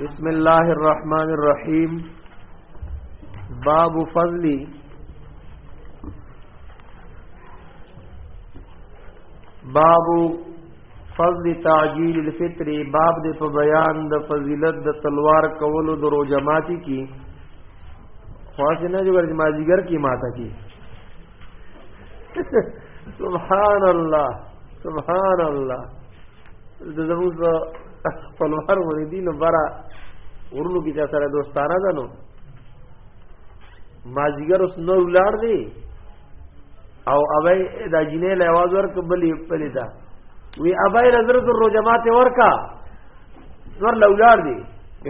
بسم الله الرحمن الرحیم باب فضل باب فضل تعجیل الفطر باب د په بیان د فضیلت د تلوار کولو د روزه ماتي کی خاص نه جو ورځ مازیګر کی ماته کی سبحان الله سبحان الله د زموږ خپلوان مریدین برا ورونو کې چا سره دوستانه ده نو مازیګر اوس نو ولار دی او اوی دا جینې له आवाज ورک بلې پلې دا وی ابای نظر در جماعت ورکا نور لولار دی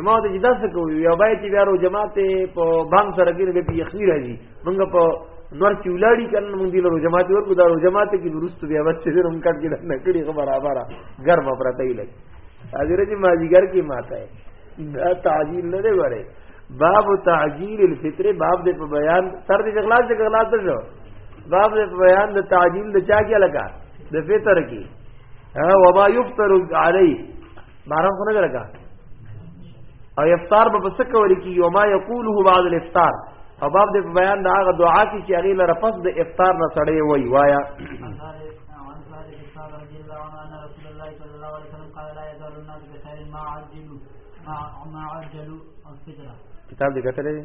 امام ته جدا څه کوي یا بای چې بیا رو جماعت په بام سره کې به په یخنی راځي موږ په نور چې ولاړی کنه موږ دی رو جماعت ورکو دا رو جماعت کې ورستو بیا بچ دې هم کټ کې نه کړي خبر آبارا ګرم پرته یې لګي حاضر چې ماجیګر کې ماته ہے دا تعجیل نه دی وره باب تعجیل الفطر باب دې په بیان تر دې اخلاص دې اخلاص ته شو باب دې په بیان د تعجیل د چا کې لگا د فطر کې ها وما يفطر عليه باران خو نه درکا او افطار به پس کوي کی یوما یقوله بعد الافطار او باب د بیان دا هغه دعا کی چې هغه لره پس د افطار نه سړی وای وایا کتاب دې کتلې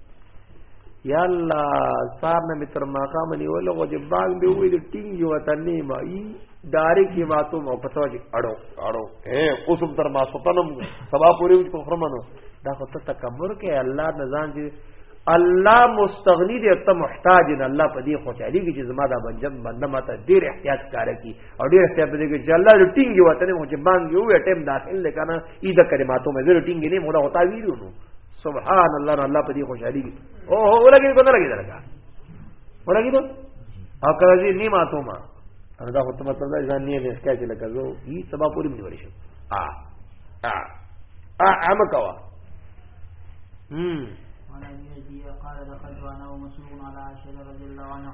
یا الله سار نه متر ما کا منی ول غو دې باغ به ویل ټینګ یو وطن نه ما ای دارې کې ما ته مو پتو چې اړو اړو اے اوسم تر ما سپنم سبا پوری وچ کو خرمنو دا خو ته تکبر کې الله نزان دې الله مستغنی دې ته محتاج نه الله په دې خوشالي کې چې زما دا بنجم بنده ماته ډیر احتیاط کار کوي او ډیر څه په دې کې چې الله دې ټینګي وته مو چې باندې یو ټیم داخل دی کنه ای د کلماتو مې زړه ټینګي نه مودا وتا ویلو نو سبحان الله الله په دې خوشالي کی او هو لګي کو نه لګي درګه ولګي ته او کله دې نیمه ته ما دا هو ته مطلب دا ځان نه نه ښکای چې لکه زو ای سبا پوری مې ورشم ا ا ا عام کوا هم قال دخلت انا ومسلم على عائشه رضي الله عنها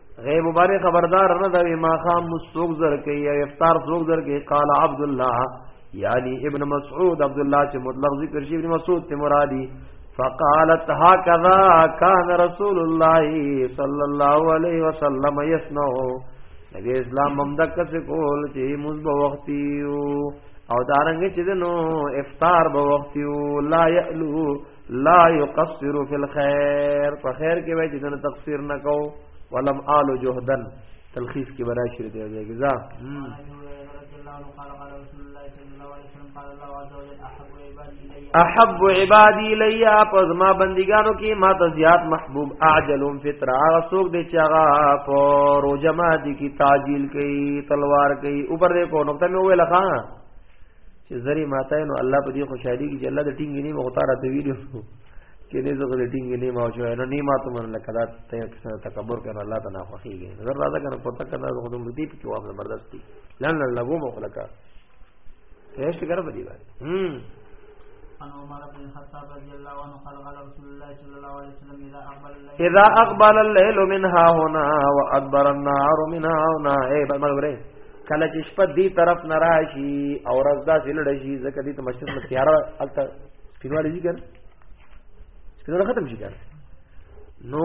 غیب باندې خبردار نه دی ما خام مستوق زر کې یا افطار سوق زر کې قال عبد الله یعنی ابن مسعود عبد الله چې مطلق ذکر شي ابن مسعود ته مرادي فقالت هكذا كان رسول الله صلى الله عليه وسلم يصنع نبی اسلام ممدک سے کول چې موږ به وختیو او دارنګ چې نو افطار به وختیو لا یعلو لا يقصر في الخير په خیر کې وای چې دنه تقصیر نه کو ولم آل جهدن تلخیص کې برا شری دی ځای کې ځا احب عبادی لیا پس ما بندگانو کې ما ته زیات محبوب اعجلهم فطر هغه څوک دی چې هغه په روزه ما دي کې تعجیل کوي تلوار کوي اوپر دې کو نقطه مې ویل ښا چې زری ماته نو الله په دې خوشحالي کې چې الله د ټینګ نه مغتا را دی ویلو کې نه زغل ټینګ نه ما شو نو نه ما ته من لکه دا ته کسه تکبر کړه الله تعالی خوخیږي زر راځه کنه پته کنه زه خودم دې په کې واپ زبردست دي لن لغو مخلقا هیڅ کار به دی باندې هم عن عمر بن الخطاب رضي الله عنه قال قال رسول الله صلى الله عليه وسلم اذا اقبل الليل اذا اقبل الليل منها هنا وادبر النهار منها هنا اي بمغرب کله چې شپه دی طرف نه راشي او ورځ دا سلړ شي ځکه دې ته مسجد نه تیار الته سپینواله شي کنه سپینواله ختم شي کنه نو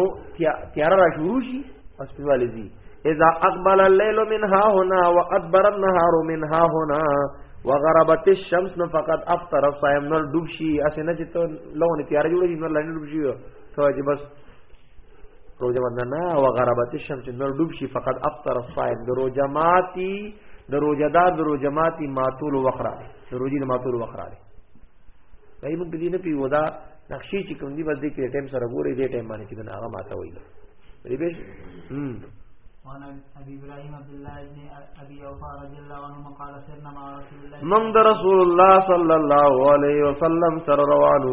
تیار را شروع شي او سپینواله دي اذا اقبل الليل منها هنا وادبر النهار منها هنا وغربت الشمس فقد افطر الصائم نور ډوب شي اسنه چې ته لونه تیار جوړ شي نور لاندې ډوب شي ته چې بس روزه باندې نه او غربت شم چې نور ډوب شي فقط افطر الصائم د روزه ماتي د روزه دار د روزه ماتي ماتول وخره د روزي د ماتول وخره دی دای موږ دې نه پیو دا نقشې چې کوم دی بس دې کې ټیم سره ګوري دې ټیم باندې چې دا هغه ماته وایي ریبش هم من رسول الله صلی الله علیه وسلم سره روانو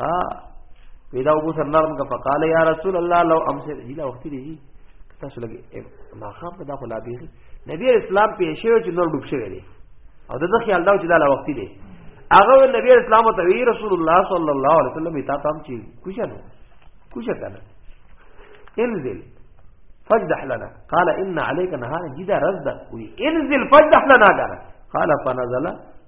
ها ودا ابو سر نرم کا فقال یا رسول الله لو امس لا وخت دی تاسو لګي ما خام دا خو لا بیری نبی اسلام پیښ شو چې نور ډوب شوی دی او دغه خیال دا چې دا لا وخت دی هغه نبی اسلام ته وی رسول الله صلی الله علیه وسلم تا تام چی کوشه نو کوشه کنه انزل فجدح لنا قال ان عليك نهارا جدا رزدا وی انزل فجدح لنا قال فنزل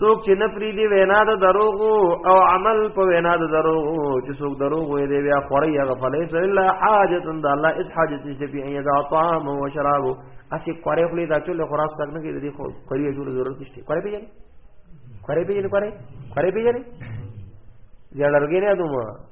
څوک چې نه پری دی وینا د دروغ او عمل په وینا د دروغ چې څوک دروغ وي دی بیا خوري هغه فلیس الا حاجت د الله اس حاجت چې په یې دا طعام او شراب اسی کوره خلی دا چول خراس تک نه کیږي خو کوي جوړ ضرورت نشته کوي پیژنې کوي پیژنې کوي کوي پیژنې زړه لګی نه دومره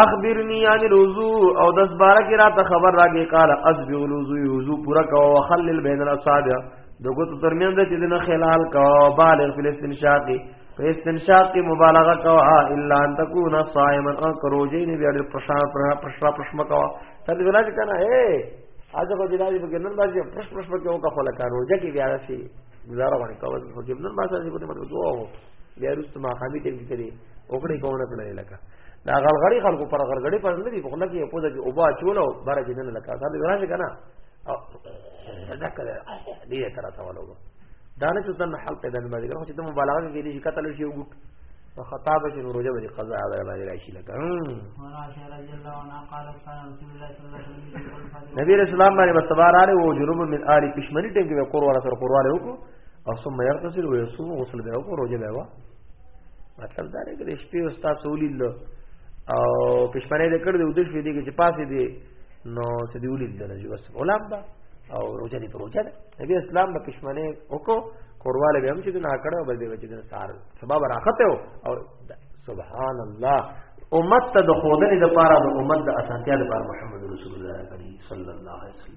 اخبرنی عن الوضوء او دس بارہ کی رات خبر راگی قال ازبی الوضوء وضوء پورا کو وخلل بین الاصابع دغه تو ترمیان د چې دنه خلال کو بالغ فی الاستنشاق په استنشاق کی مبالغه کو الا ان تکون صائما او کروجی نه بیا د پرشا پرشا پرشم کو تر دې ولاج کنه اے اځه کو دلای په ګنن باندې پرش پرش په کې او کا خلا کا روزه کی بیا شي گزاره باندې کول په کې نن ما سره دې په مطلب دوه بیا رست ما خامي ټیم کې وګړي کوونه کړی لکه دا غلغړی خلکو پر غلغړی پر نه دی په خله کې په دغه او با چولو بار کې نه لکه دا دی راځي کنه دا کله دی تر تا ولو دا نه چې تن حل پیدا نه مګر چې ته مبالغه کې دي کتل شي وګټ وخطاب چې روزه به قضا ده باندې راشي لکه نبی رسول الله باندې مستبار علي او جنوب من آل کشمری ټیم کې قرآن سره قرآن وکړو او ثم يغتسل ويصوم غسل به وکړو روزه به وکړو مطلب دا دی چې شپې او تاسو ولید او پښمنه دې کړ دې ودې شپې دې چې پاسې دې نو څه دی ولید نه جو بس غلام دا او روزه دې پروچا ده نبی اسلام په پښمنه وکړو کورواله به هم چې نه کړو بل دې وجه دې سار سبب راخته او سبحان الله امت ته د خودنې د پاره د امت د اسانتیا د پاره محمد رسول الله صلی الله علیه وسلم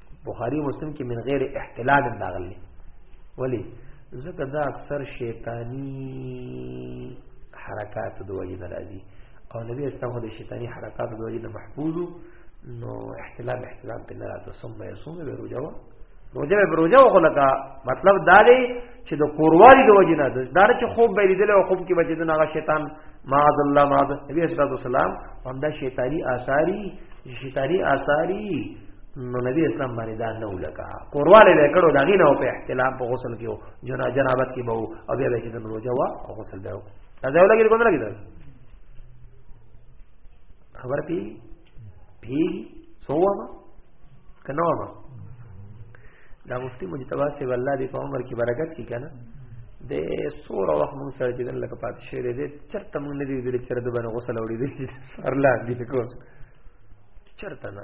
بخاری مسلم کې من غیر احتلال داغلی ولی ځکه دا اکثر شیطانی حرکات د وجه نه راځي او نبی اسلام د شیطانی حرکات د وجه نه محفوظ نو احتلال احتلال په لاره ته ثم يصوم به روزه روزه به روزه وغلقا مطلب دا دی چې د کوروالي د وجه نه دا چې خوب به لیدل او خوب کې بچی نه هغه شیطان معاذ الله معاذ نبی اسلام والسلام هم دا شیطانی آثاری شیطانی آثاری نو نبی اسلام باندې دا نه ولکا کورواله به کړو دا غینه په احتلام په غسل کې او جنا جنابت کې به او بیا به چې د روزه وا او غسل به دا ځای لګی کوم لګی دا خبر پی پی سووا ما کنه ما دا مفتی مجتبا سی والله دی په عمر کې برکت کی کنه د سور وخت مونږ سره چې دن لکه پات شي دې چرته مونږ نه دی دې چرته باندې غسل وړي دې سر لا دې کو چرته نه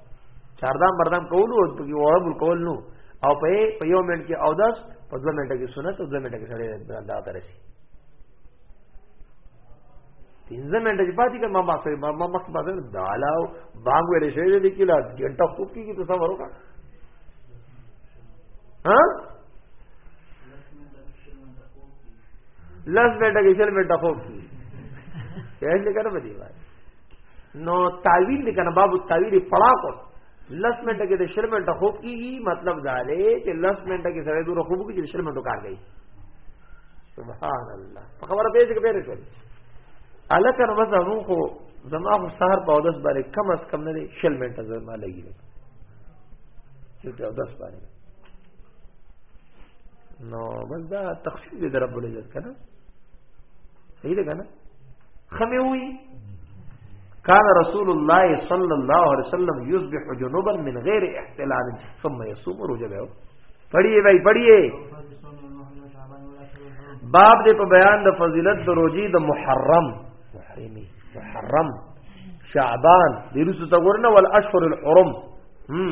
چاردام بردام کول او په وړم کول نو او په په یو منټ کې او داس په دوه منټه کې سنت او دوه منټه کې سړی دا ترسي پنځه منټه چې پاتې کړم ما سره ما مخ په سره دالا باغ ویلې شوی دی کله ګنټه خوب کیږي ته سمورو کا ها لس منټه کې شل منټه خوب کیږي یې څنګه کړم دی وای نو تعویل دې کنه باب التعویل پڑا کو لس منټ کې د شل منټ خوب کیږي مطلب دا دی چې لس منټ کې سره دور خوب کیږي شل منټ کار کوي سبحان الله په خبره به دې کې پیری شول الکه نو بس هغه خو زما خو سحر په اودس باندې کم از کم نه شل منټ زما لګي چې اودس باندې نو بس دا تخفیف دې رب العزت کنه صحیح ده کنه خموي كان رسول الله صلى الله عليه وسلم يصبح جنوبا من غير احتلال ثم يصوم روزه به پڑھیے بھائی پڑھیے باب دې په بیان د فضیلت د روزي د محرم محرمي محرم شعبان دې رسو ته ورنه ول اشهر الحرم هم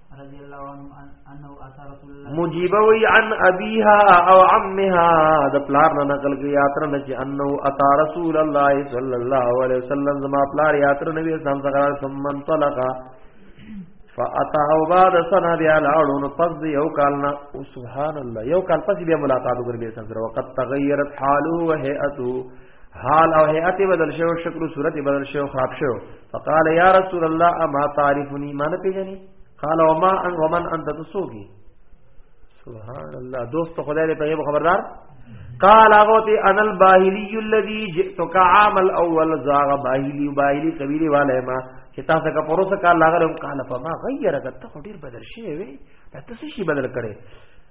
رضی الله عنه انه اثر رسول الله مجيبه وي عن ابيها او عمها د پلار نه نقل کې یاتر نه چې انه اثر رسول الله صلی الله علیه وسلم زما پلار یاتر نبی اسلام څخه ثم طلق فاته بعد سنه بیا لاړون پس یو کال نه او سبحان الله یو کال پس بیا ملاقات وکړ به سره وقت تغیرت حاله و هيئته حال او هيئت بدل شو شکل صورت بدل شو خراب شو فقال يا رسول الله اما تعرفني ما نه پیژني قال وما ان ومن انت تسوقي سبحان الله دوست خدای دې په خبردار قال اغوتی انا الباهلی الذي جئتك عام الاول زاغ باهلی باهلی قبیله والے ما چې تاسو کا پروسه کا لاغره قال فما غيرك ته ډیر بدل شي وي تاسو شي بدل کړي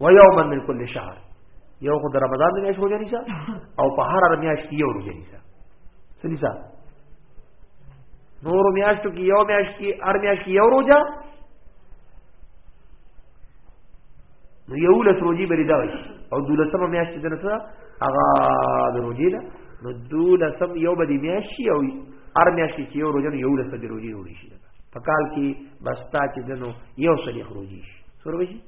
و یوما من کل شهر یو خو د رمضان د میاشت روزه نیسه او په هر هر میاشت کې یو روزه نیسه څه نیسه نور میاشتو کې یو میاشت کې هر میاشت کې یو روزه نو یو لس روزي بری دا وي او دولسمه میاشت د نسره هغه د روزي ده نو دولسم یو بدی میاشت او هر میاشت کې یو روزه یو لس د روزي روزي شي په کال کې بستا چې دنو یو صدیق روزي شي سروي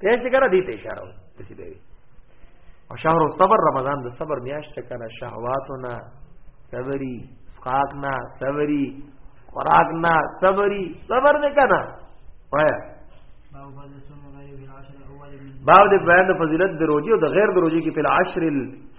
ته چې کړه دې ته اشاره وکړي دی او شهر الصبر رمضان د صبر میاشت کړه شهواتونه صبري فقاق نه صبري خوراک نه صبري صبر نه کړه وایا باو د بیان د فضیلت د روزي او د غیر د روزي کې په 10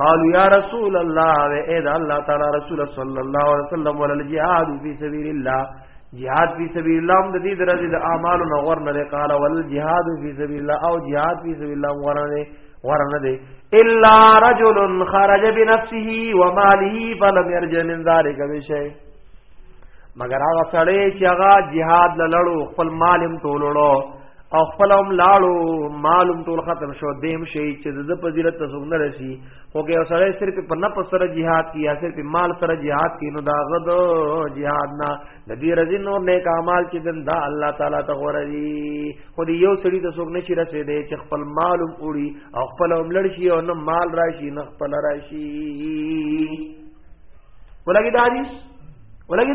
قالوا يا رسول الله واذا الله تعالى رسول صلى الله عليه وسلم ولا الجهاد في سبيل الله جهاد فی سبیل الله د دې درجه د اعمال نو غور نه قال ول جهاد فی سبیل الله او جهاد فی سبیل الله غور نه غور نه دی الا رجل خرج بنفسه وماله فلم يرج من ذلك بشيء مگر هغه سړی چې هغه jihad لړو خپل مال هم ټولړو او خپل هم لاړو معلوم ټول ختم شو دیم شي چې د فضیلت ته څنګه رسی خو کې سره صرف په نه په سره jihad کی یا صرف مال سره jihad کی نو دا غد jihad نه د دې رضی نور نیک اعمال چې دن دا الله تعالی ته غوړی خو دې یو سړی ته څنګه نشي رسې دې چې خپل مال هم وړي او خپل هم لړ شي او نه مال راشي نه خپل راشي ولګي دا حدیث ولګي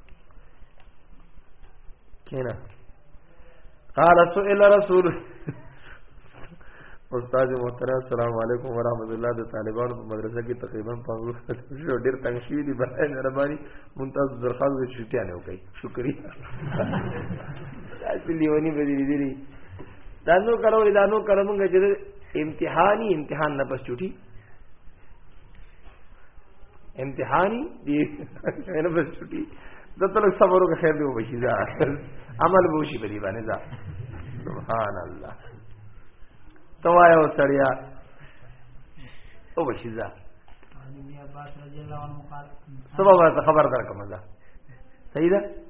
کینا قال سئل رسول استاد محترم السلام علیکم ورحمۃ اللہ د طالبانو په مدرسه کې تقریبا په ورو شو ډیر تنگ شوی دی برای مهرباني مونږ درخواست د شټیا نه وکړي شکریا تاسو لیونی به دي دي دا نو کړو دا نو کړو مونږ چې امتحاني امتحان نه پس چټي امتحانی دی نه بس چټي د تل صبر وکړه خیر دی وبشي دا عمل به وشي په دې باندې دا سبحان الله توایا او سړیا وبشي دا سبب خبر درکمه دا صحیح ده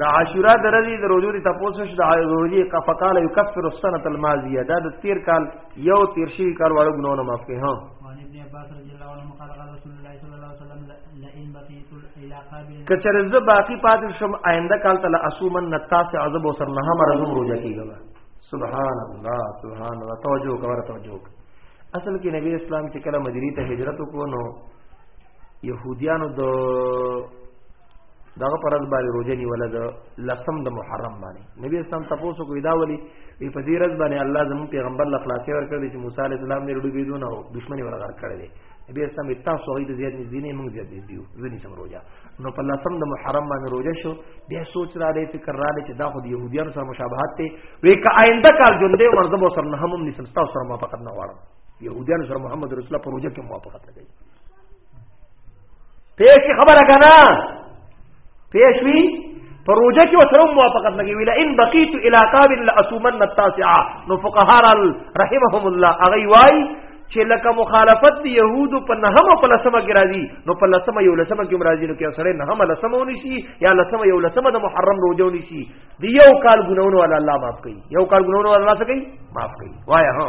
د عاشورا د ورځې د روزو د تپوسو شو د روزي فقال يكفر السنه الماضيه دا د تیر کال یو تیر شي کال وړو ګناونه معاف کوي ها کچر ز باقی پاتې شم آینده کال تل اسومن نتاس عذاب وسر نه هم رزم روزه کیږي سبحان الله سبحان الله توجه کوه توجه اصل کې نبی اسلام چې کله مدینه ته هجرت وکړو يهوديانو د دغه پرز باندې روزه نیول د لسم د محرم باندې نبی اسلام تاسو کو دا ولي په پدې رز باندې الله زمو پیغمبر لا خلاصي ورکړي چې موسی عليه السلام نه رډو بيدونه او دښمني ورغار کړي دي نبی اسلام تاسو هغه د زیات نږدې نه موږ زیات نږدې یو ځنی سم روزه نو په لسم د محرم باندې روزه شو بیا سوچ را لې فکر را لې چې دا خو د يهوديانو سره مشابهت دی وې که آینده کال جون دی ورځم سره نه هم نسم تاسو سره موافقت نه غواړم يهوديانو سره محمد رسول الله پروژه کې موافقت لګي پیش خبره کنا پیش وی پروژه کې وسره موافقت لګي ویل ان بقيت الى قابل لاسومن التاسعه نو فقهار رحمهم الله اغي وای چې لکه مخالفت دی يهود په نهمه په لسمه کې راځي نو په لسمه یو لسمه کې راځي نو کې سره نهمه لسمه ونی شي یا لسمه یو لسمه د محرم روزه ونی شي دی یو کال ګناونه ولا الله معاف کوي یو کال ګناونه ولا الله څه کوي معاف کوي وای ها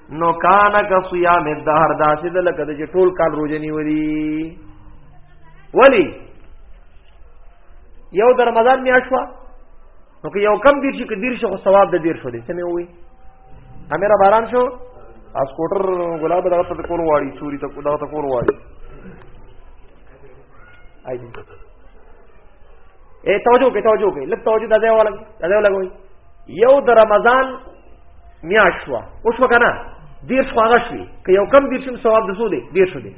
نو کان کا صيام الدهر دا سید لکه د ټول کال روزه نیولي ولی یو د رمضان میاشوا نو که یو کم دیر شي که دیر شي خو ثواب د دیر شو دي څه مې وي امیر باران شو اس کوټر ګلاب دغه ته کول واړی چوری ته دغه ته کول واړی آی دې اے توجه کې توجه کې لږ توجه د ځای ولګ د ځای ولګوي یو د رمضان میاش شو اوس وکنه دیر شو هغه شوی که یو کم دیر شم ثواب د سو دی دیر شو دی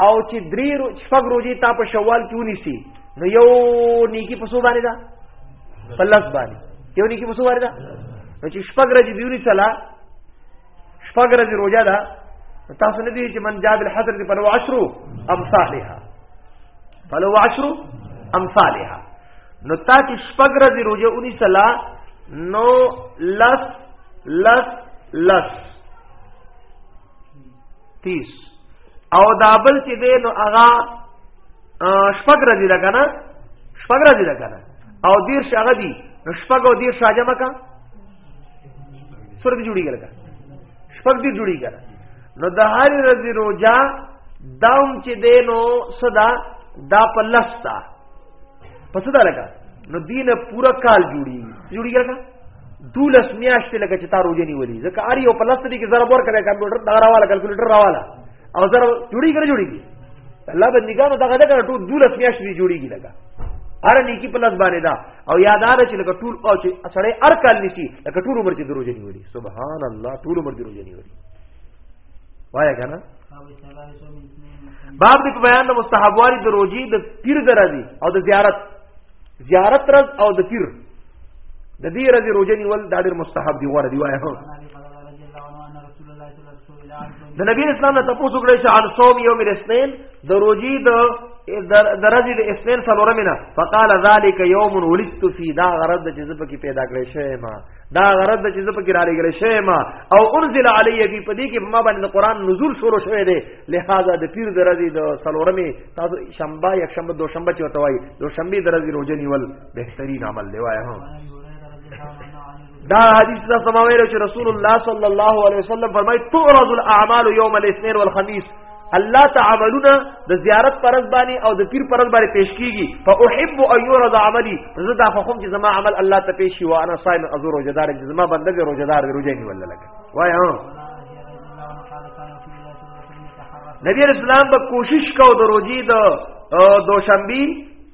او چې درې شپږ ورځې تا په شوال کې ونیسي نو یو نیکی په سو باندې ده په لس باندې یو نیکی په سو باندې ده نو چې شپږ ورځې دیونی سلا شپږ ورځې روزه ده تاسو نه دی چې من جاب الحضر دی په لو عشرو امثالها فلو عشرو امثالها نو تا چې شپږ ورځې روزه ونیسلا نو لس لس لس تیس او دا بل چې دی نو هغه شپږ ورځې ده که نه شپږ ورځې ده که نه او دېرش هغه دي نو شپږ او دېرش راجمه که څوره دې جوړېږي لکه شپږ دې جوړېږي که نو د هرې ورځې روژه دا هم چې دی نو څه ده دا په لس ده پس دا لګا نو دین پورا کال جوړي جوړي لګا دولس میاشتې لګا چې تارو جنی ولي ځکه ار یو په لسته کې ضرب ور کړی کمپیوټر دا راواله کلکولیټر راواله او ضرب جوړي کړی جوړي الله بندګانو دغه دغه ټول دولس میاشتې جوړيږي لګا هر نیکی په لس باندې دا او یادار چې لکه ټول او چې سړی هر کال نشي لکه ټول عمر چې دروځي نیولي سبحان الله ټول عمر دروځي نیولي وای کنه باب دې په بیان د مستحبواري د روزي د پیر درځي او د زیارت زیارت رز او د پیر د دې رز روزي نیول د ډېر مستحب دی وره دی وای هو د نبی اسلام نه تاسو کړی چې ان صوم یوم الاثنين د روزي د درجه د اثنين څلورمه فقال ذلك يوم ولدت في دا غرض چې زبکی پیدا کړی شوی ما دا غرض د چې زه پکې را لګل شوی ما او انزل علی فی پدې کې ما باندې قرآن نزول شروع شوی دی لہذا د پیر درځي د سلورمې تاسو شنبه یک شنبه دو شنبه چې وتوي دو شنبه درځي روزه نیول بهترین عمل دی وای هم دا حدیث دا سماویل چې رسول الله صلی الله علیه وسلم فرمایي تعرض الاعمال یوم الاثنين والخميس الله تعاملونه د زیارت پرز باندې او د پیر پرز باندې پیش کیږي فاحب ان يرض عملي زه دا خوم چې زما عمل الله ته پیش شي او انا صائم ازور روزدار چې زما بنده به روزدار دی روزه نیول لګا وای ها نبی رسول الله به کوشش کو د روزي د دوشنبه